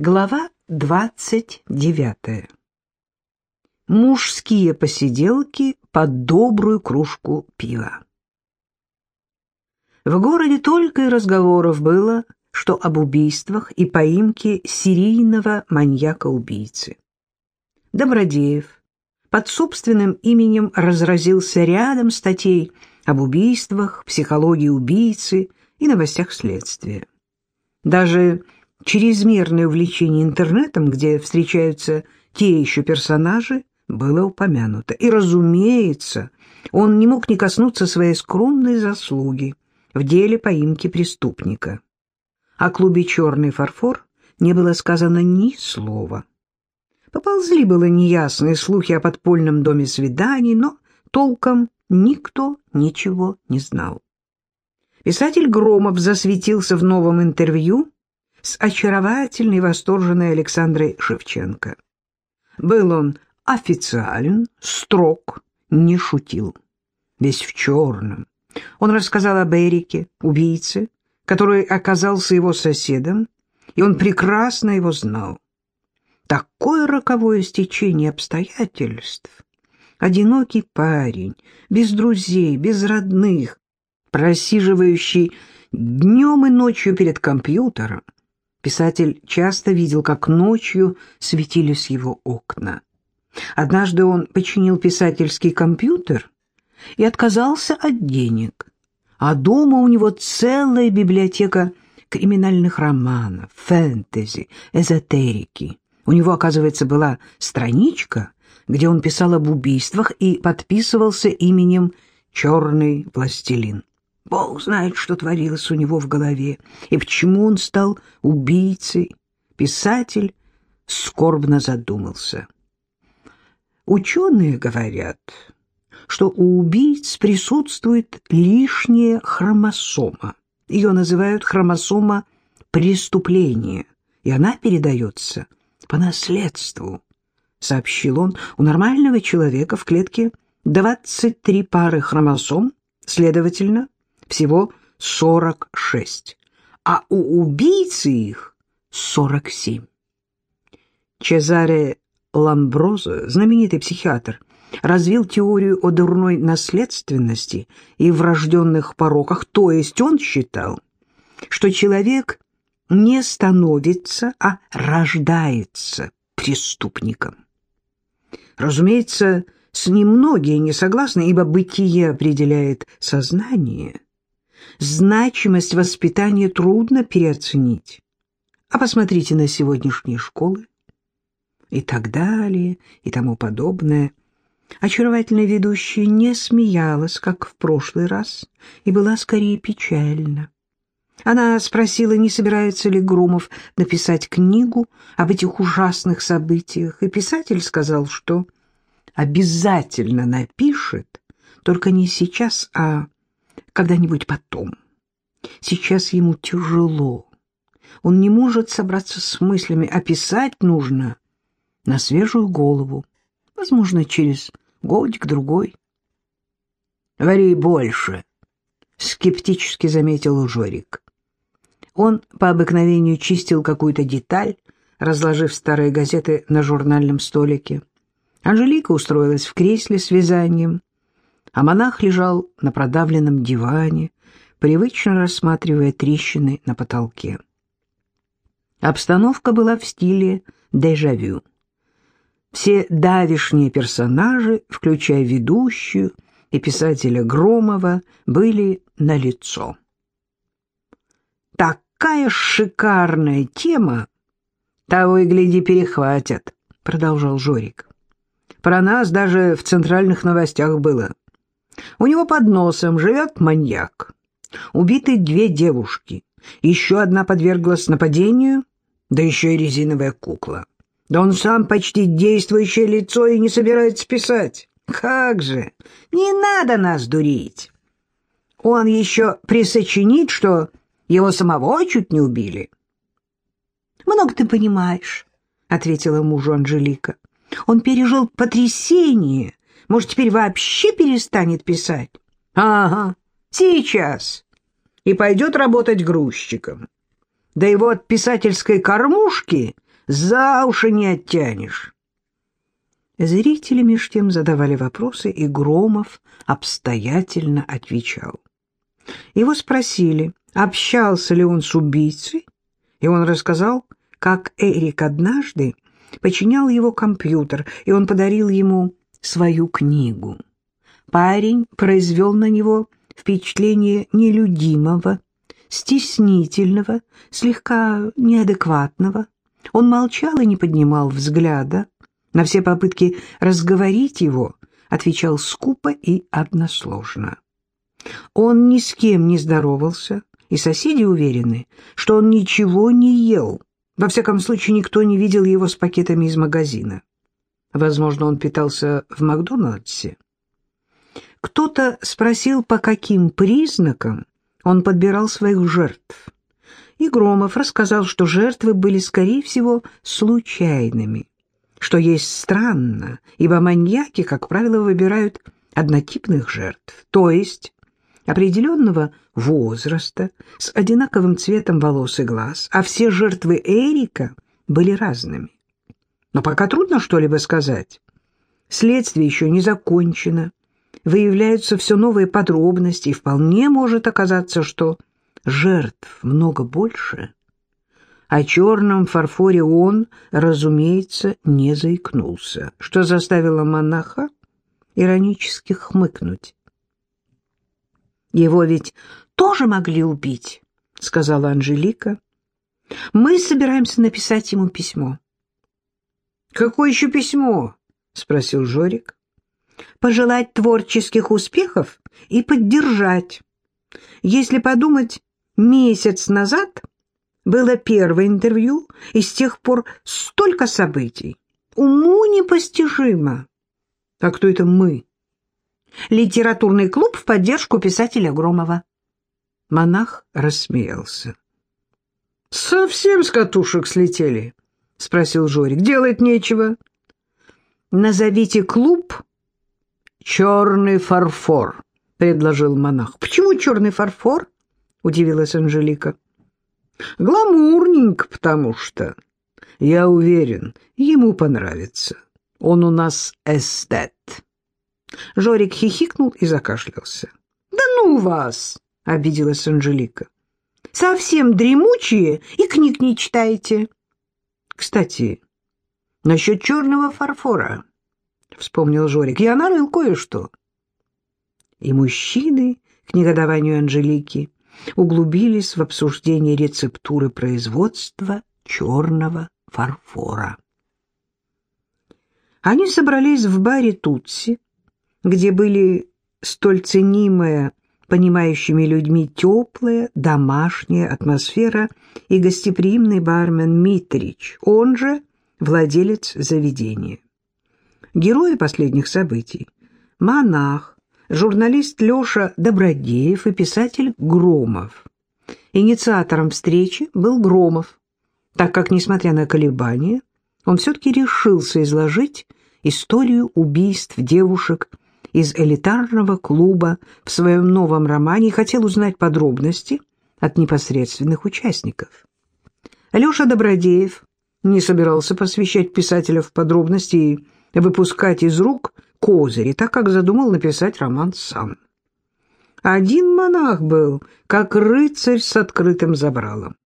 Глава двадцать девятая. Мужские посиделки под добрую кружку пива. В городе только и разговоров было, что об убийствах и поимке серийного маньяка-убийцы. Добродеев под собственным именем разразился рядом статей об убийствах, психологии убийцы и новостях следствия. Даже чрезмерное увлечение интернетом, где встречаются те еще персонажи, было упомянуто. И, разумеется, он не мог не коснуться своей скромной заслуги в деле поимки преступника. О клубе «Черный фарфор» не было сказано ни слова. Поползли было неясные слухи о подпольном доме свиданий, но толком никто ничего не знал. Писатель Громов засветился в новом интервью с очаровательной восторженной Александрой Шевченко. Был он официален, строг, не шутил. Весь в черном. Он рассказал об Эрике, убийце, который оказался его соседом, и он прекрасно его знал. Такое роковое стечение обстоятельств. Одинокий парень, без друзей, без родных, просиживающий днем и ночью перед компьютером, Писатель часто видел, как ночью светились его окна. Однажды он починил писательский компьютер и отказался от денег, а дома у него целая библиотека криминальных романов, фэнтези, эзотерики. У него, оказывается, была страничка, где он писал об убийствах и подписывался именем «Черный властелин». Бог знает, что творилось у него в голове, и почему он стал убийцей. Писатель скорбно задумался. Ученые говорят, что у убийц присутствует лишняя хромосома. Ее называют хромосома преступления, и она передается по наследству, сообщил он. У нормального человека в клетке 23 пары хромосом, следовательно, всего 46, а у убийцы их 47. Чезаре Ламброзо, знаменитый психиатр, развил теорию о дурной наследственности и врожденных пороках, то есть он считал, что человек не становится, а рождается преступником. Разумеется, с ним многие не согласны, ибо бытие определяет сознание – значимость воспитания трудно переоценить. А посмотрите на сегодняшние школы и так далее, и тому подобное. Очаровательная ведущая не смеялась, как в прошлый раз, и была скорее печальна. Она спросила, не собирается ли Громов написать книгу об этих ужасных событиях, и писатель сказал, что обязательно напишет, только не сейчас, а когда-нибудь потом. Сейчас ему тяжело. Он не может собраться с мыслями, а писать нужно на свежую голову, возможно, через годик-другой. «Вари больше», — скептически заметил Жорик. Он по обыкновению чистил какую-то деталь, разложив старые газеты на журнальном столике. Анжелика устроилась в кресле с вязанием, а монах лежал на продавленном диване, привычно рассматривая трещины на потолке. Обстановка была в стиле дежавю. Все давишние персонажи, включая ведущую и писателя Громова, были налицо. «Такая шикарная тема! Того и гляди перехватят», — продолжал Жорик. «Про нас даже в центральных новостях было. У него под носом живет маньяк. Убиты две девушки. Еще одна подверглась нападению, да еще и резиновая кукла. Да он сам почти действующее лицо и не собирается писать. Как же! Не надо нас дурить. Он еще присочинит, что его самого чуть не убили. «Много ты понимаешь», — ответила мужу Анжелика. «Он пережил потрясение, может, теперь вообще перестанет писать? Ага, сейчас. И пойдет работать грузчиком. Да его от писательской кормушки За уши не оттянешь. Зрители меж тем задавали вопросы, и Громов обстоятельно отвечал. Его спросили, общался ли он с убийцей, и он рассказал, как Эрик однажды починял его компьютер, и он подарил ему свою книгу. Парень произвел на него впечатление нелюдимого, стеснительного, слегка неадекватного. Он молчал и не поднимал взгляда. На все попытки разговорить его отвечал скупо и односложно. Он ни с кем не здоровался, и соседи уверены, что он ничего не ел. Во всяком случае, никто не видел его с пакетами из магазина. Возможно, он питался в Макдональдсе. Кто-то спросил, по каким признакам он подбирал своих жертв. И Громов рассказал, что жертвы были, скорее всего, случайными, что есть странно, ибо маньяки, как правило, выбирают однотипных жертв, то есть определенного возраста, с одинаковым цветом волос и глаз, а все жертвы Эрика были разными. Но пока трудно что-либо сказать. Следствие еще не закончено, выявляются все новые подробности, и вполне может оказаться, что жертв много больше. О черном фарфоре он, разумеется, не заикнулся, что заставило монаха иронически хмыкнуть. «Его ведь тоже могли убить», — сказала Анжелика. «Мы собираемся написать ему письмо». «Какое еще письмо?» — спросил Жорик пожелать творческих успехов и поддержать. Если подумать, месяц назад было первое интервью, и с тех пор столько событий. Уму непостижимо. А кто это мы? Литературный клуб в поддержку писателя Громова. Монах рассмеялся. «Совсем с катушек слетели?» — спросил Жорик. «Делать нечего». «Назовите клуб «Черный фарфор», — предложил монах. «Почему черный фарфор?» — удивилась Анжелика. «Гламурненько, потому что, я уверен, ему понравится. Он у нас эстет». Жорик хихикнул и закашлялся. «Да ну вас!» — обиделась Анжелика. «Совсем дремучие и книг не читаете». «Кстати, насчет черного фарфора». — вспомнил Жорик. «Я нарыл кое-что». И мужчины, к негодованию Анжелики, углубились в обсуждение рецептуры производства черного фарфора. Они собрались в баре «Тутси», где были столь ценимая понимающими людьми теплая домашняя атмосфера и гостеприимный бармен Митрич, он же владелец заведения. Герои последних событий – монах, журналист Леша Добродеев и писатель Громов. Инициатором встречи был Громов, так как, несмотря на колебания, он все-таки решился изложить историю убийств девушек из элитарного клуба в своем новом романе и хотел узнать подробности от непосредственных участников. Леша Добродеев не собирался посвящать писателя в подробности и выпускать из рук козыри, так как задумал написать роман сам. Один монах был, как рыцарь с открытым забралом.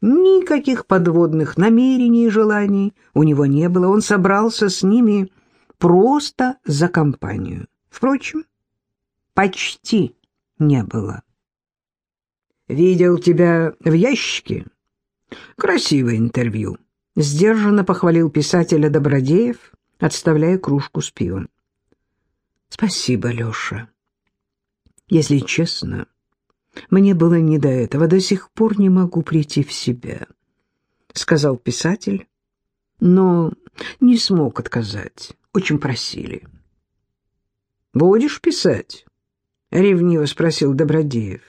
Никаких подводных намерений и желаний у него не было, он собрался с ними просто за компанию. Впрочем, почти не было. «Видел тебя в ящике?» «Красивое интервью», — сдержанно похвалил писателя Добродеев, отставляя кружку с пивом. «Спасибо, Леша. Если честно, мне было не до этого, до сих пор не могу прийти в себя», — сказал писатель, но не смог отказать, очень просили. «Будешь писать?» — ревниво спросил Добродеев.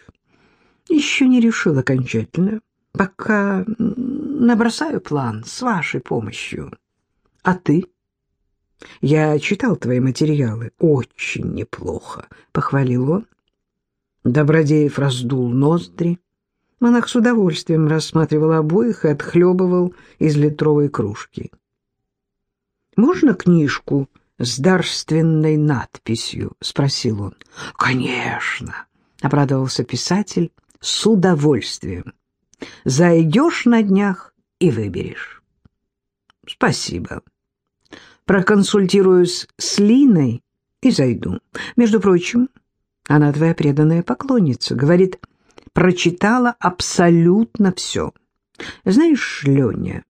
«Еще не решил окончательно, пока набросаю план с вашей помощью. А ты?» Я читал твои материалы. Очень неплохо, — похвалил он. Добродеев раздул ноздри. Монах с удовольствием рассматривал обоих и отхлебывал из литровой кружки. «Можно книжку с дарственной надписью?» — спросил он. «Конечно!» — обрадовался писатель с удовольствием. «Зайдешь на днях и выберешь». «Спасибо. Проконсультируюсь с Линой и зайду. Между прочим, она твоя преданная поклонница. Говорит, прочитала абсолютно все. Знаешь, Леня,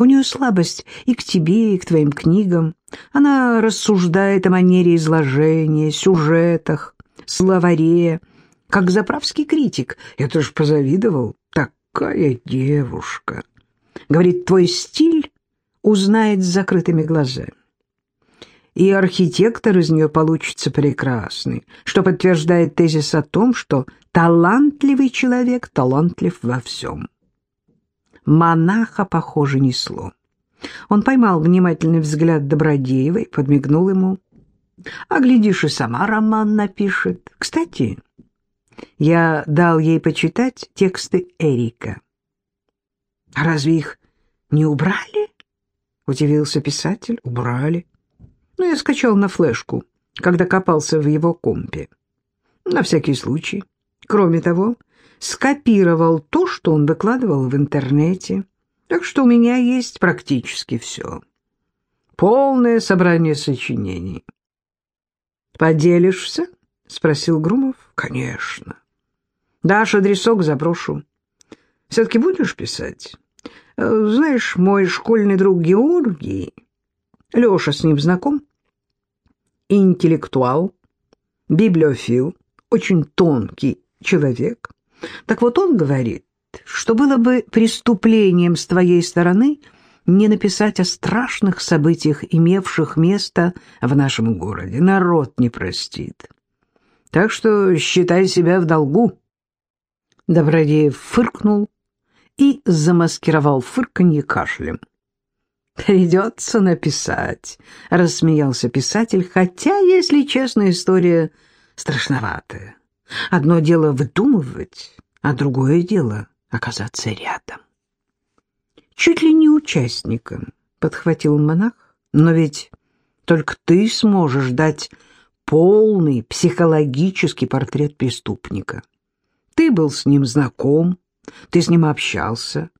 у нее слабость и к тебе, и к твоим книгам. Она рассуждает о манере изложения, сюжетах, словаре, как заправский критик. Я тоже позавидовал. Такая девушка. Говорит, твой стиль узнает с закрытыми глазами. И архитектор из нее получится прекрасный, что подтверждает тезис о том, что талантливый человек талантлив во всем. Монаха, похоже, несло. Он поймал внимательный взгляд Добродеева и подмигнул ему. «А глядишь, и сама роман напишет. Кстати, я дал ей почитать тексты Эрика». «А разве их не убрали?» — удивился писатель. «Убрали. Но я скачал на флешку, когда копался в его компе. На всякий случай. Кроме того, скопировал то, что он выкладывал в интернете. Так что у меня есть практически все. Полное собрание сочинений. «Поделишься?» — спросил Грумов. «Конечно. Дашь адресок, заброшу. Все-таки будешь писать? Э, знаешь, мой школьный друг Георгий, Леша с ним знаком? Интеллектуал, библиофил, очень тонкий человек. Так вот он говорит, что было бы преступлением с твоей стороны не написать о страшных событиях, имевших место в нашем городе. Народ не простит. Так что считай себя в долгу. Добродеев фыркнул и замаскировал фырканье кашлем. «Придется написать», — рассмеялся писатель, хотя, если честно, история страшноватая. Одно дело выдумывать, а другое дело оказаться рядом. Чуть ли не участником, подхватил монах, но ведь только ты сможешь дать полный психологический портрет преступника. Ты был с ним знаком, ты с ним общался.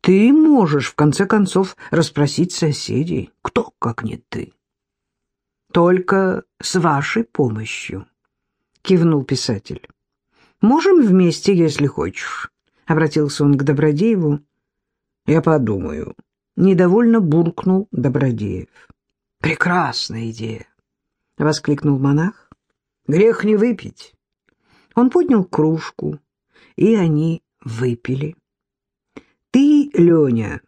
Ты можешь, в конце концов, расспросить соседей. Кто, как не ты? Только с вашей помощью. — кивнул писатель. «Можем вместе, если хочешь», — обратился он к Добродееву. «Я подумаю», — недовольно буркнул Добродеев. «Прекрасная идея», — воскликнул монах. «Грех не выпить». Он поднял кружку, и они выпили. «Ты, Леня,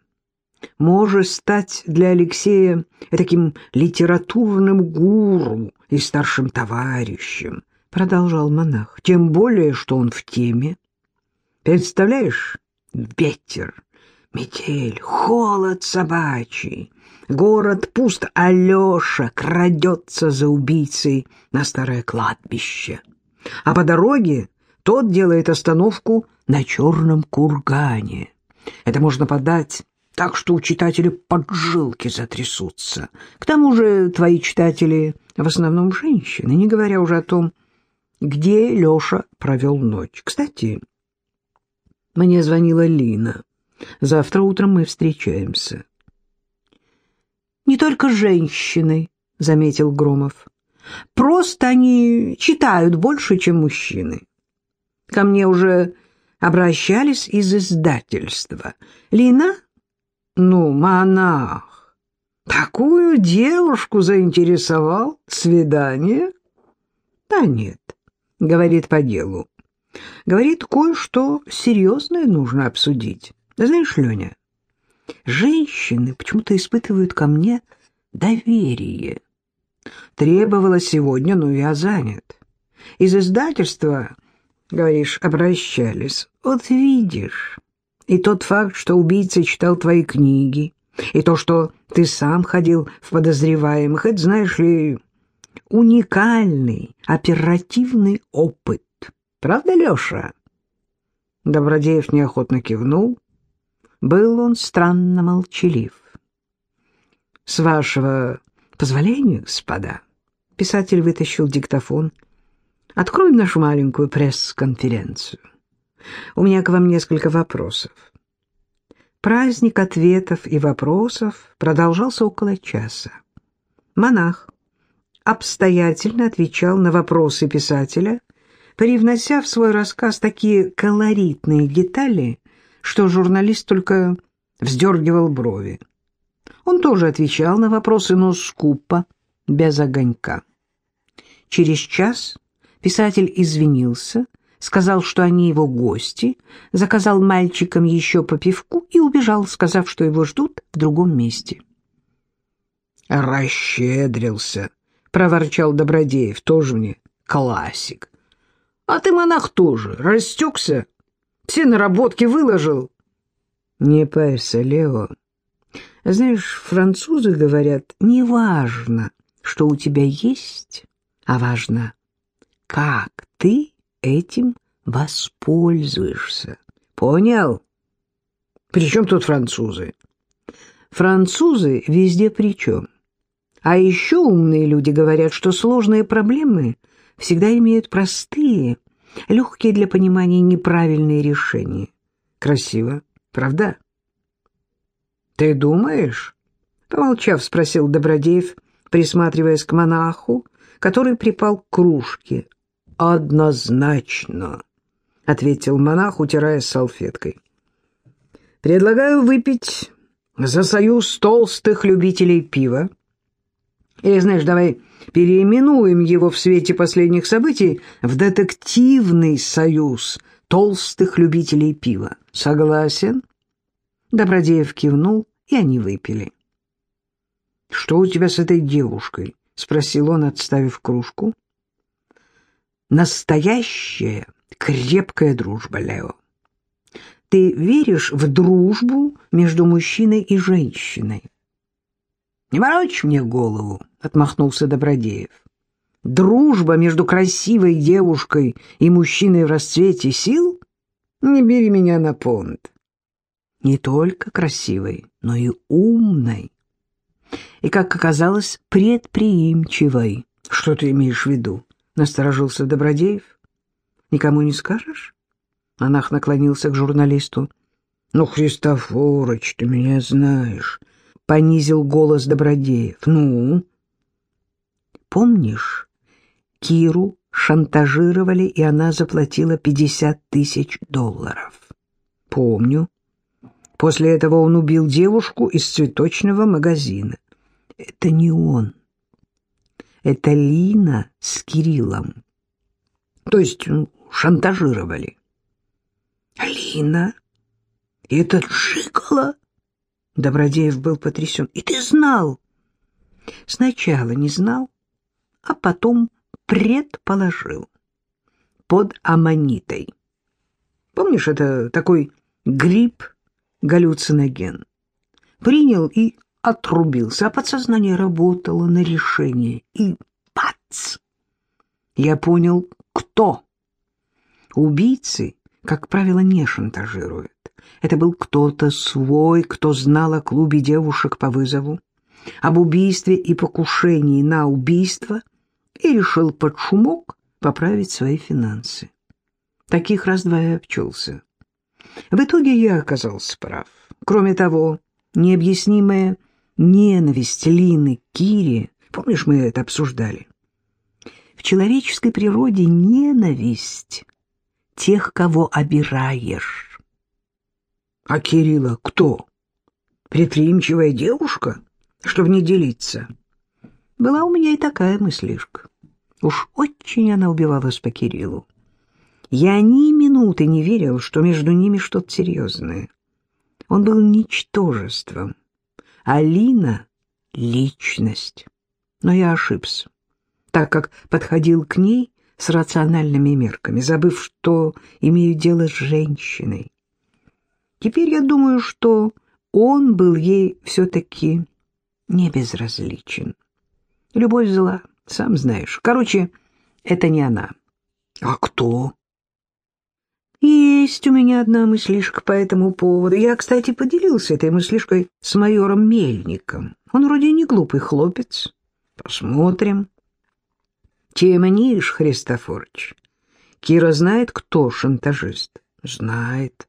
можешь стать для Алексея таким литературным гуру и старшим товарищем», продолжал монах, тем более, что он в теме. Представляешь, ветер, метель, холод собачий, город пуст, а Леша крадется за убийцей на старое кладбище. А по дороге тот делает остановку на черном кургане. Это можно подать так, что у читателя поджилки затрясутся. К тому же твои читатели в основном женщины, не говоря уже о том, где Леша провел ночь. Кстати, мне звонила Лина. Завтра утром мы встречаемся. «Не только женщины», — заметил Громов. «Просто они читают больше, чем мужчины. Ко мне уже обращались из издательства. Лина? Ну, монах. Такую девушку заинтересовал? Свидание? Да нет говорит по делу. Говорит, кое-что серьезное нужно обсудить. Знаешь, Леня, женщины почему-то испытывают ко мне доверие. Требовала сегодня, но я занят. Из издательства, говоришь, обращались. Вот видишь. И тот факт, что убийца читал твои книги, и то, что ты сам ходил в подозреваемых, это, знаешь ли, уникальный оперативный опыт. Правда, Леша? Добродеев неохотно кивнул. Был он странно молчалив. «С вашего позволения, господа», — писатель вытащил диктофон, — «откроем нашу маленькую пресс-конференцию. У меня к вам несколько вопросов». Праздник ответов и вопросов продолжался около часа. Монах обстоятельно отвечал на вопросы писателя, привнося в свой рассказ такие колоритные детали, что журналист только вздергивал брови. Он тоже отвечал на вопросы, но скупо, без огонька. Через час писатель извинился, сказал, что они его гости, заказал мальчикам еще по пивку и убежал, сказав, что его ждут в другом месте. «Расщедрился», — проворчал Добродеев, тоже мне классик. «А ты, монах, тоже растекся, все наработки выложил». «Не парься, Лео. Знаешь, французы говорят, не важно, что у тебя есть, а важно, как ты этим воспользуешься. Понял? При чем тут французы? Французы везде при чем. А еще умные люди говорят, что сложные проблемы всегда имеют простые, легкие для понимания неправильные решения. Красиво, правда? Ты думаешь? Помолчав, спросил Добродеев, присматриваясь к монаху, который припал к кружке. Однозначно, ответил монах, утирая салфеткой. Предлагаю выпить за союз толстых любителей пива. Или, знаешь, давай переименуем его в свете последних событий в детективный союз толстых любителей пива. Согласен? Добродеев кивнул, и они выпили. «Что у тебя с этой девушкой?» — спросил он, отставив кружку. «Настоящая крепкая дружба, Лео. Ты веришь в дружбу между мужчиной и женщиной?» «Не морочь мне голову», — отмахнулся Добродеев. «Дружба между красивой девушкой и мужчиной в расцвете сил? Не бери меня на понт. Не только красивой, но и умной. И, как оказалось, предприимчивой. Что ты имеешь в виду? Насторожился Добродеев. Никому не скажешь? Анах наклонился к журналисту. «Ну, Христофорыч, ты меня знаешь — понизил голос Добродеев. «Ну?» «Помнишь, Киру шантажировали, и она заплатила пятьдесят тысяч долларов?» «Помню. После этого он убил девушку из цветочного магазина. Это не он. Это Лина с Кириллом. То есть ну, шантажировали». «Лина? И этот Жигало?» Добродеев был потрясен. «И ты знал?» «Сначала не знал, а потом предположил. Под аммонитой. Помнишь, это такой гриб-галлюциноген? Принял и отрубился, а подсознание работало на решение. И бац! Я понял, кто. Убийцы, как правило, не шантажируют. Это был кто-то свой, кто знал о клубе девушек по вызову, об убийстве и покушении на убийство и решил под шумок поправить свои финансы. Таких раз-два и обчелся. В итоге я оказался прав. Кроме того, необъяснимая ненависть Лины к Кире, помнишь, мы это обсуждали? В человеческой природе ненависть тех, кого обираешь. А Кирилла кто? Предприимчивая девушка, чтобы не делиться? Была у меня и такая мыслишка. Уж очень она убивалась по Кириллу. Я ни минуты не верил, что между ними что-то серьезное. Он был ничтожеством, а Лина — личность. Но я ошибся, так как подходил к ней с рациональными мерками, забыв, что имею дело с женщиной. Теперь я думаю, что он был ей все-таки не безразличен. Любовь зла, сам знаешь. Короче, это не она. А кто? Есть у меня одна мыслишка по этому поводу. Я, кстати, поделился этой мыслишкой с майором Мельником. Он вроде не глупый хлопец. Посмотрим. Темнишь, Христофорович. Кира знает, кто шантажист? Знает.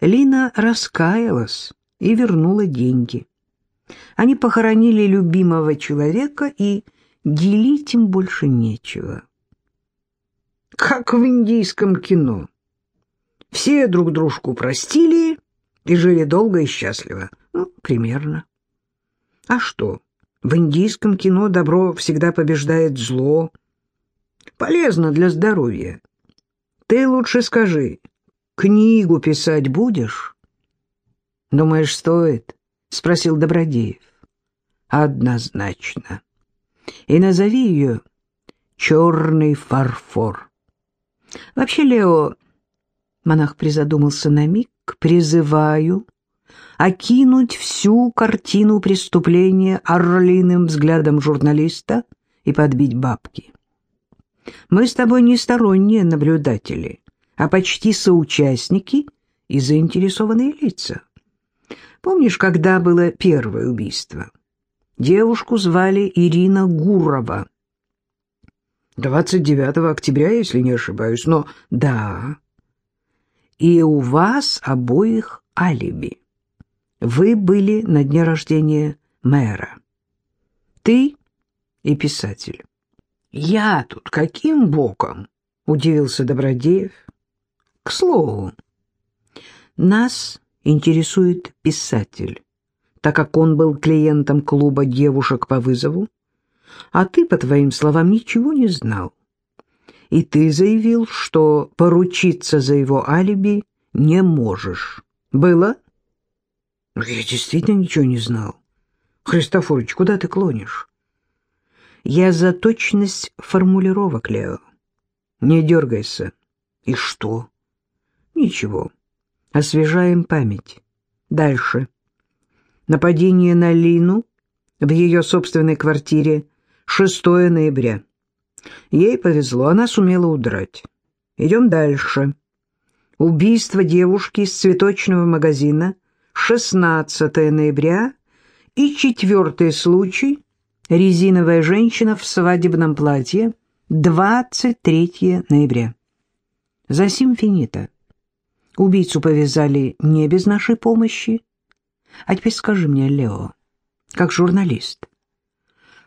Лина раскаялась и вернула деньги. Они похоронили любимого человека, и делить им больше нечего. Как в индийском кино. Все друг дружку простили и жили долго и счастливо. Ну, примерно. А что? В индийском кино добро всегда побеждает зло. Полезно для здоровья. Ты лучше скажи, книгу писать будешь? Думаешь, стоит? Спросил Добродеев. Однозначно. И назови ее «Черный фарфор». Вообще, Лео, монах призадумался на миг, призываю окинуть всю картину преступления орлиным взглядом журналиста и подбить бабки. Мы с тобой не сторонние наблюдатели, а почти соучастники и заинтересованные лица. Помнишь, когда было первое убийство? Девушку звали Ирина Гурова. 29 октября, если не ошибаюсь, но да. И у вас обоих алиби. Вы были на дне рождения мэра. Ты и писатель. Я тут каким боком? Удивился Добродеев. К слову, нас интересует писатель, так как он был клиентом клуба девушек по вызову, а ты, по твоим словам, ничего не знал. И ты заявил, что поручиться за его алиби не можешь. Было? Я действительно ничего не знал. Христофорович, куда ты клонишь? Я за точность формулировок, Лео. Не дергайся. И что? Ничего. Освежаем память. Дальше. Нападение на Лину в ее собственной квартире 6 ноября. Ей повезло, она сумела удрать. Идем дальше. Убийство девушки из цветочного магазина 16 ноября и четвертый случай резиновая женщина в свадебном платье 23 ноября. За финита. Убийцу повязали не без нашей помощи. А теперь скажи мне, Лео, как журналист,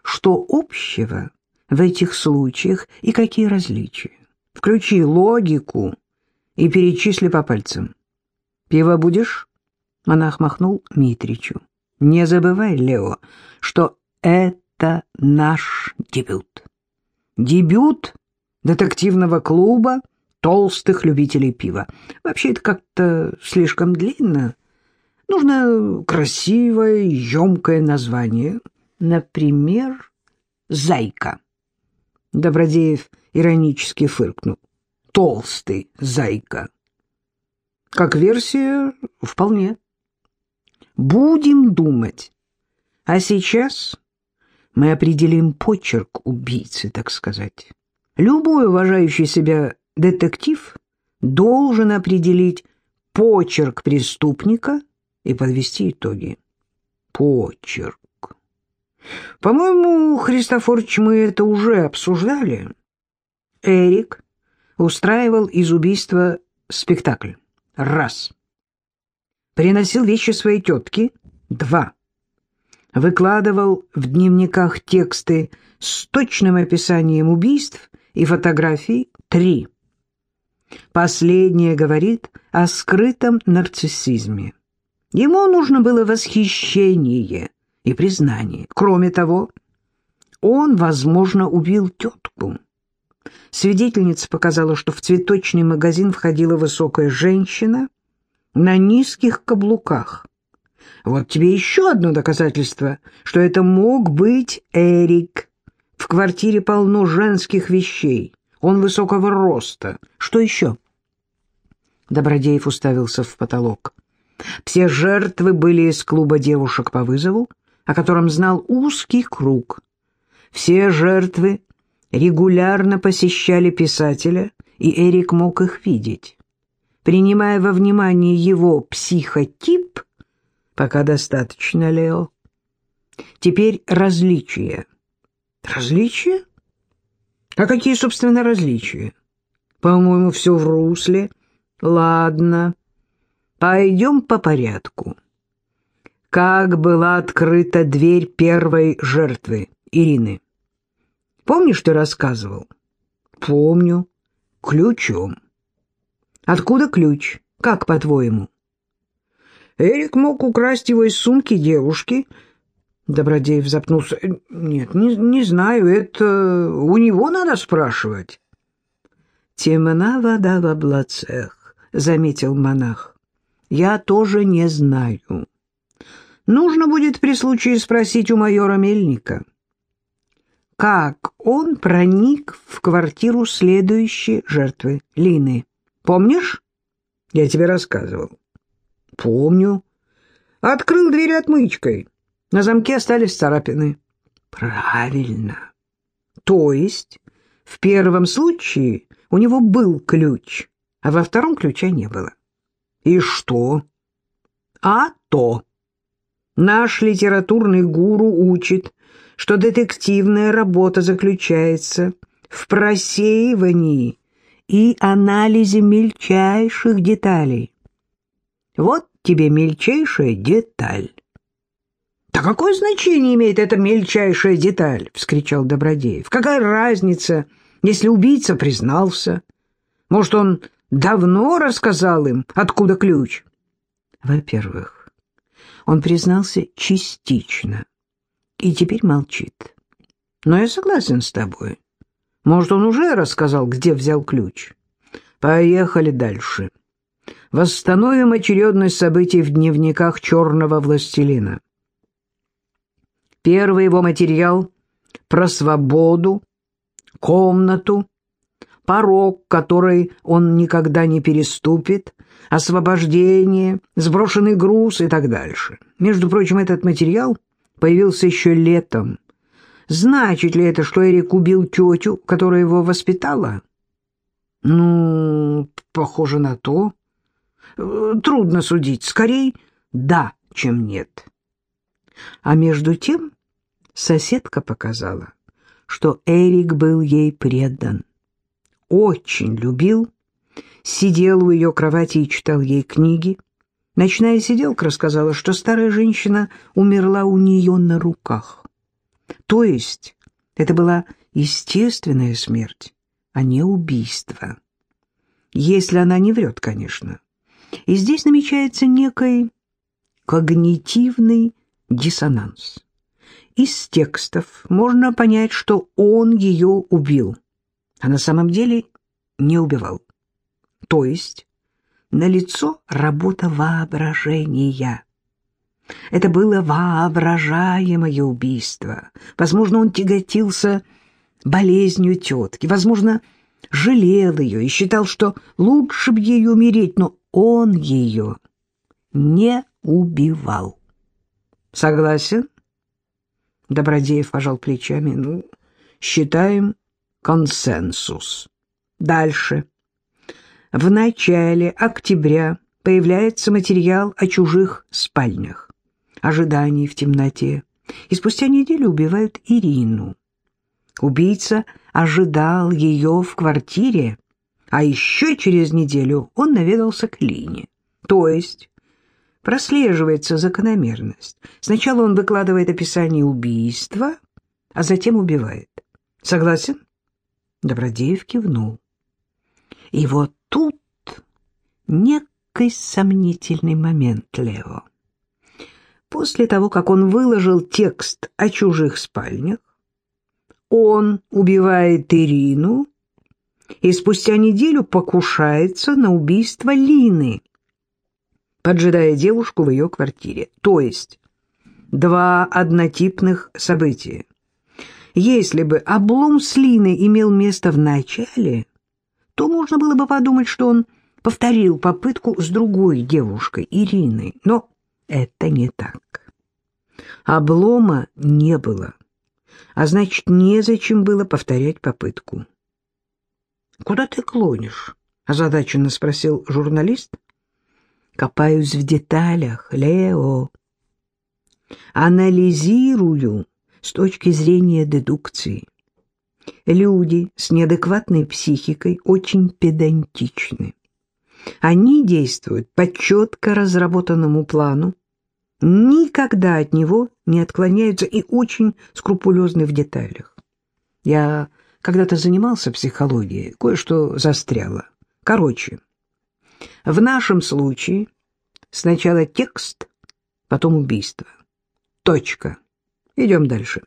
что общего в этих случаях и какие различия? Включи логику и перечисли по пальцам. Пиво будешь? Монах махнул Митричу. Не забывай, Лео, что это наш дебют. Дебют детективного клуба толстых любителей пива. Вообще это как-то слишком длинно. Нужно красивое, емкое название. Например, «Зайка». Добродеев иронически фыркнул. «Толстый зайка». Как версия, вполне. Будем думать. А сейчас мы определим почерк убийцы, так сказать. Любой уважающий себя детектив должен определить почерк преступника и подвести итоги. Почерк. По-моему, Христофорович, мы это уже обсуждали. Эрик устраивал из убийства спектакль. Раз. Приносил вещи своей тетки. Два. Выкладывал в дневниках тексты с точным описанием убийств и фотографий. Три. Последнее говорит о скрытом нарциссизме. Ему нужно было восхищение и признание. Кроме того, он, возможно, убил тетку. Свидетельница показала, что в цветочный магазин входила высокая женщина на низких каблуках. Вот тебе еще одно доказательство, что это мог быть Эрик. В квартире полно женских вещей. Он высокого роста. Что еще? Добродеев уставился в потолок. Все жертвы были из клуба девушек по вызову, о котором знал узкий круг. Все жертвы регулярно посещали писателя, и Эрик мог их видеть. принимая во внимание его психотип, пока достаточно, Лео. Теперь различия. Различия? А какие, собственно, различия? По-моему, все в русле. Ладно, пойдем по порядку. Как была открыта дверь первой жертвы, Ирины? Помнишь, ты рассказывал? Помню. Ключом. Откуда ключ? Как, по-твоему? Эрик мог украсть его из сумки девушки. Добродеев запнулся. Нет, не, не знаю, это у него надо спрашивать. Темна вода в облацах, заметил монах. Я тоже не знаю. Нужно будет при случае спросить у майора Мельника. Как он проник в квартиру следующей жертвы, Лины? Помнишь? Я тебе рассказывал. Помню. Открыл дверь отмычкой. На замке остались царапины. Правильно. То есть в первом случае у него был ключ, а во втором ключа не было. И что? А то. Наш литературный гуру учит, что детективная работа заключается в просеивании и анализе мельчайших деталей. Вот тебе мельчайшая деталь. «Да какое значение имеет эта мельчайшая деталь?» — вскричал Добродеев. «Какая разница, если убийца признался? Может, он давно рассказал им, откуда ключ?» Во-первых, он признался частично и теперь молчит. Но я согласен с тобой. Может, он уже рассказал, где взял ключ? Поехали дальше. Восстановим очередность событий в дневниках черного властелина. Первый его материал про свободу, комнату, порог, который он никогда не переступит, освобождение, сброшенный груз и так дальше. Между прочим, этот материал появился еще летом, Значит ли это, что Эрик убил тетю, которая его воспитала? Ну, похоже на то. Трудно судить. Скорее, да, чем нет. А между тем соседка показала, что Эрик был ей предан. Очень любил, сидел у ее кровати и читал ей книги. Ночная сиделка рассказала, что старая женщина умерла у нее на руках. То есть это была естественная смерть, а не убийство. Если она не врет, конечно. И здесь намечается некий когнитивный диссонанс. Из текстов можно понять, что он ее убил, а на самом деле не убивал. То есть налицо работа воображения. Это было воображаемое убийство. Возможно, он тяготился болезнью тетки, возможно, жалел ее и считал, что лучше бы ей умереть, но он ее не убивал. Согласен? Добродеев пожал плечами. Ну, считаем консенсус. Дальше. В начале октября появляется материал о чужих спальнях ожиданий в темноте, и спустя неделю убивают Ирину. Убийца ожидал ее в квартире, а еще через неделю он наведался к Лине. То есть прослеживается закономерность. Сначала он выкладывает описание убийства, а затем убивает. Согласен? Добродеев кивнул. И вот тут некий сомнительный момент, Лео. После того, как он выложил текст о чужих спальнях, он убивает Ирину и спустя неделю покушается на убийство Лины, поджидая девушку в ее квартире. То есть два однотипных события. Если бы облом с Линой имел место в начале, то можно было бы подумать, что он повторил попытку с другой девушкой, Ириной. Но это не так. Облома не было, а значит, незачем было повторять попытку. «Куда ты клонишь?» — озадаченно спросил журналист. «Копаюсь в деталях, Лео. Анализирую с точки зрения дедукции. Люди с неадекватной психикой очень педантичны. Они действуют по четко разработанному плану, никогда от него не отклоняются и очень скрупулезны в деталях. Я когда-то занимался психологией, кое-что застряло. Короче, в нашем случае сначала текст, потом убийство. Точка. Идем дальше.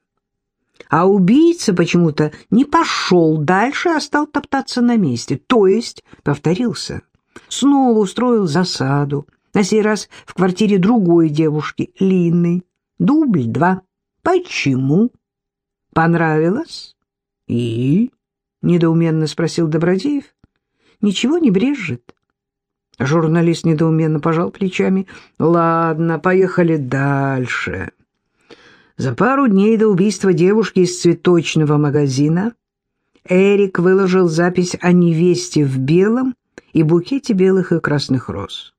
А убийца почему-то не пошел дальше, а стал топтаться на месте. То есть повторился. Снова устроил засаду. На сей раз в квартире другой девушки, Лины. Дубль два. Почему? Понравилось? И? Недоуменно спросил Добродеев. Ничего не брежет. Журналист недоуменно пожал плечами. Ладно, поехали дальше. За пару дней до убийства девушки из цветочного магазина Эрик выложил запись о невесте в белом и букете белых и красных роз.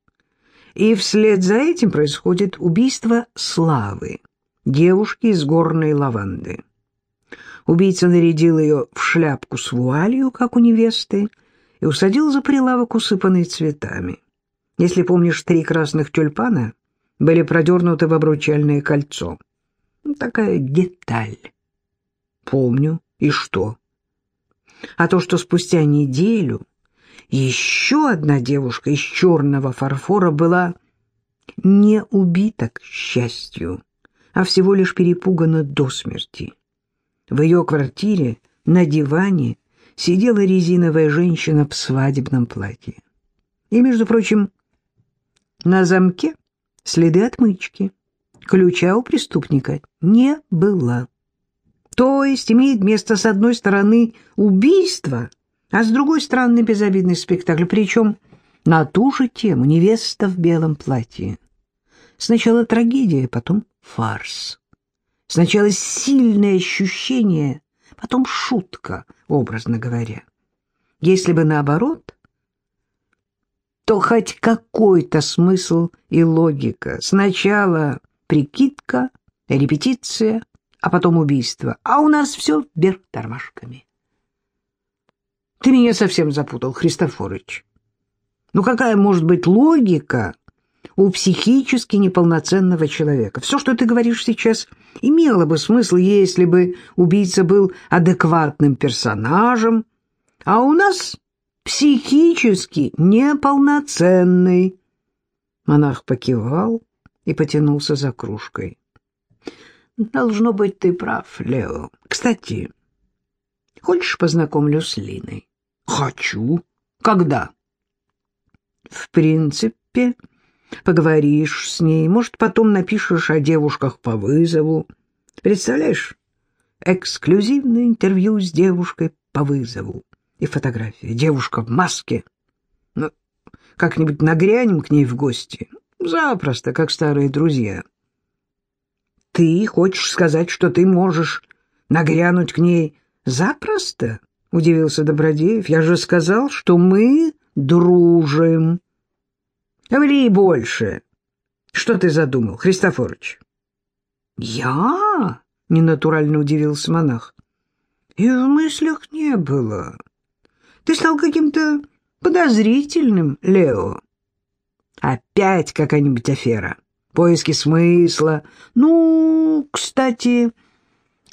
И вслед за этим происходит убийство Славы, девушки из горной лаванды. Убийца нарядил ее в шляпку с вуалью, как у невесты, и усадил за прилавок, усыпанный цветами. Если помнишь, три красных тюльпана были продернуты в обручальное кольцо — ну, такая деталь. Помню. И что? А то, что спустя неделю еще одна девушка из черного фарфора была не убита, к счастью, а всего лишь перепугана до смерти. В ее квартире на диване сидела резиновая женщина в свадебном платье. И, между прочим, на замке следы отмычки. Ключа у преступника не было. То есть имеет место с одной стороны убийство, а с другой стороны безобидный спектакль, причем на ту же тему «Невеста в белом платье». Сначала трагедия, потом фарс. Сначала сильное ощущение, потом шутка, образно говоря. Если бы наоборот, то хоть какой-то смысл и логика. Сначала прикидка, репетиция, а потом убийство. А у нас все вверх тормашками. Ты меня совсем запутал, Христофорыч. Ну какая может быть логика у психически неполноценного человека? Все, что ты говоришь сейчас, имело бы смысл, если бы убийца был адекватным персонажем, а у нас психически неполноценный. Монах покивал и потянулся за кружкой. «Должно быть, ты прав, Лео. Кстати, хочешь познакомлю с Линой?» «Хочу. Когда?» «В принципе, поговоришь с ней. Может, потом напишешь о девушках по вызову. Представляешь, эксклюзивное интервью с девушкой по вызову. И фотография. Девушка в маске. Ну, как-нибудь нагрянем к ней в гости. Запросто, как старые друзья. Ты хочешь сказать, что ты можешь нагрянуть к ней запросто? Удивился Добродеев. Я же сказал, что мы дружим. Говори больше. Что ты задумал, Христофорович? Я? Ненатурально удивился монах. И в мыслях не было. Ты стал каким-то подозрительным, Лео. Опять какая-нибудь афера. Поиски смысла. Ну, кстати,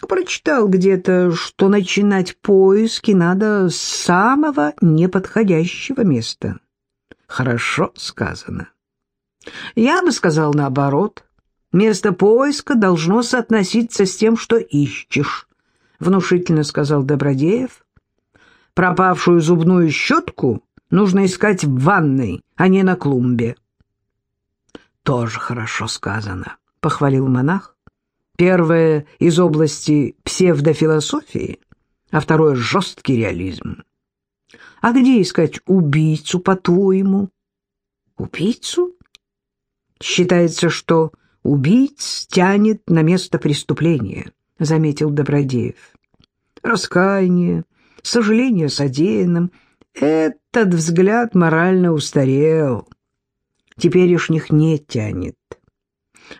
прочитал где-то, что начинать поиски надо с самого неподходящего места. Хорошо сказано. Я бы сказал наоборот. Место поиска должно соотноситься с тем, что ищешь, — внушительно сказал Добродеев. Пропавшую зубную щетку нужно искать в ванной, а не на клумбе. Тоже хорошо сказано, похвалил монах. Первое из области псевдофилософии, а второе жесткий реализм. А где искать убийцу, по-твоему? Убийцу? Считается, что убийц тянет на место преступления, заметил Добродеев. Раскаяние, сожаление содеянным — Этот взгляд морально устарел. Теперешних не тянет.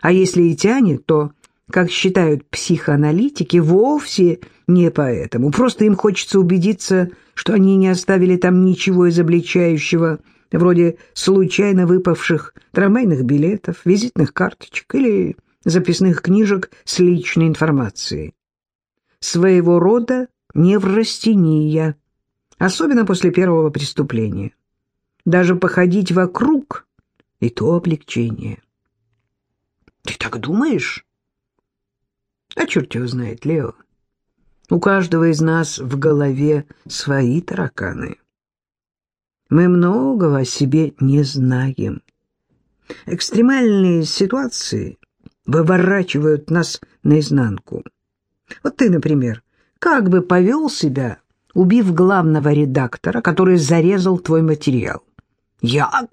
А если и тянет, то, как считают психоаналитики, вовсе не поэтому. Просто им хочется убедиться, что они не оставили там ничего изобличающего, вроде случайно выпавших трамвайных билетов, визитных карточек или записных книжек с личной информацией. Своего рода неврастения, особенно после первого преступления. Даже походить вокруг — и то облегчение. Ты так думаешь? А черт его знает, Лео. У каждого из нас в голове свои тараканы. Мы многого о себе не знаем. Экстремальные ситуации выворачивают нас наизнанку. Вот ты, например, как бы повел себя, убив главного редактора, который зарезал твой материал? Я?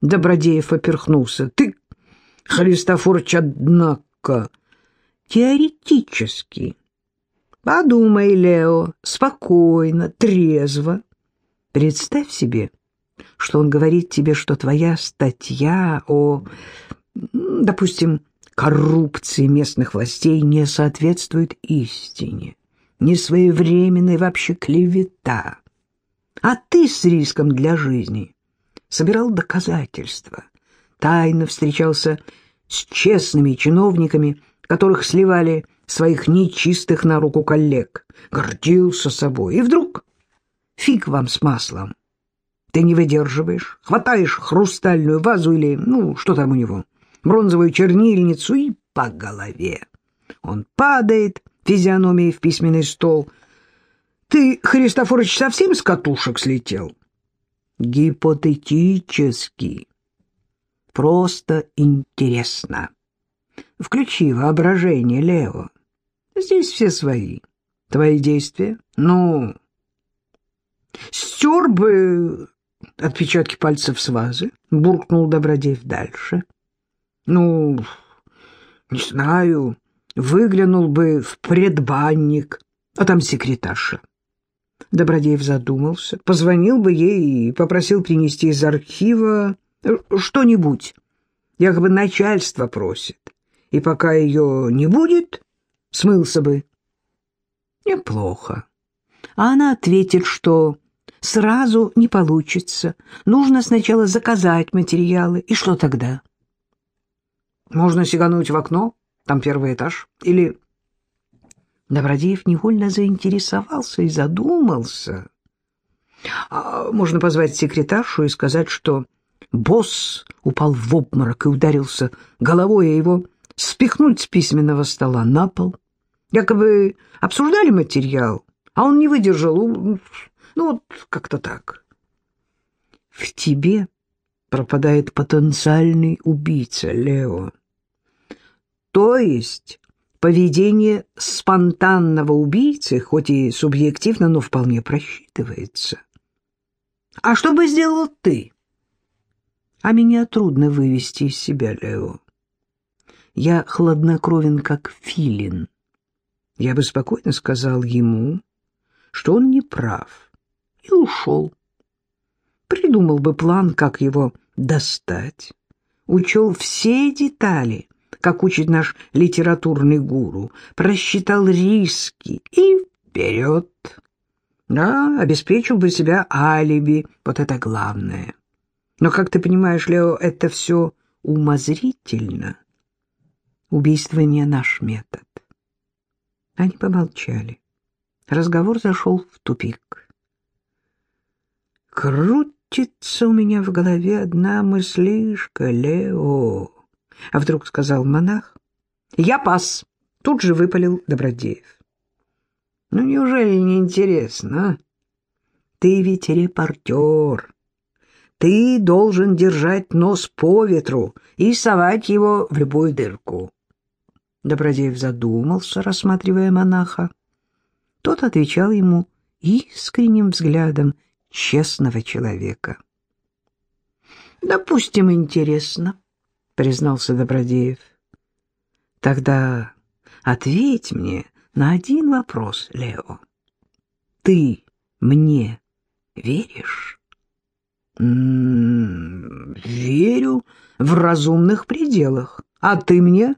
Добродеев оперхнулся. Ты, Христофорович, однако, теоретически. Подумай, Лео, спокойно, трезво. Представь себе, что он говорит тебе, что твоя статья о, допустим, коррупции местных властей не соответствует истине, не своевременной вообще клевета. А ты с риском для жизни собирал доказательства, тайно встречался с честными чиновниками, которых сливали своих нечистых на руку коллег, гордился собой, и вдруг фиг вам с маслом. Ты не выдерживаешь, хватаешь хрустальную вазу или, ну, что там у него, бронзовую чернильницу и по голове. Он падает физиономией в письменный стол. Ты, Христофорович, совсем с катушек слетел? Гипотетически. Просто интересно. Включи воображение, Лео. Здесь все свои. Твои действия? Ну... Стер бы отпечатки пальцев с вазы, буркнул Добродеев дальше. Ну, не знаю, выглянул бы в предбанник, а там секретарша. Добродеев задумался, позвонил бы ей и попросил принести из архива что-нибудь. Якобы начальство просит. И пока ее не будет, смылся бы. Неплохо. А она ответит, что сразу не получится. Нужно сначала заказать материалы. И что тогда? Можно сигануть в окно, там первый этаж, или... Добродеев невольно заинтересовался и задумался. А можно позвать секретаршу и сказать, что босс упал в обморок и ударился головой, а его спихнуть с письменного стола на пол. Якобы обсуждали материал, а он не выдержал. Ну, вот как-то так. В тебе пропадает потенциальный убийца, Лео. То есть поведение спонтанного убийцы, хоть и субъективно, но вполне просчитывается. А что бы сделал ты? А меня трудно вывести из себя, Лео. Я хладнокровен, как филин. Я бы спокойно сказал ему, что он не прав, и ушел. Придумал бы план, как его достать, учел все детали, как учит наш литературный гуру, просчитал риски и вперед. Да, обеспечил бы себя алиби, вот это главное. Но, как ты понимаешь, Лео, это все умозрительно. Убийство не наш метод. Они помолчали. Разговор зашел в тупик. Крутится у меня в голове одна мыслишка, Лео. А вдруг сказал монах. Я пас. Тут же выпалил Добродеев. Ну, неужели не интересно, а? Ты ведь репортер. Ты должен держать нос по ветру и совать его в любую дырку. Добродеев задумался, рассматривая монаха. Тот отвечал ему искренним взглядом честного человека. «Допустим, интересно», — признался Добродеев. «Тогда ответь мне на один вопрос, Лео. Ты мне веришь? М -м, верю в разумных пределах. А ты мне?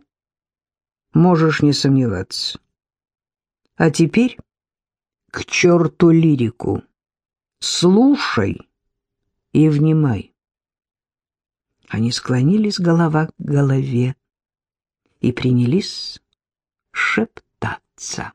Можешь не сомневаться. А теперь к черту лирику. Слушай и внимай. Они склонились голова к голове и принялись шептаться.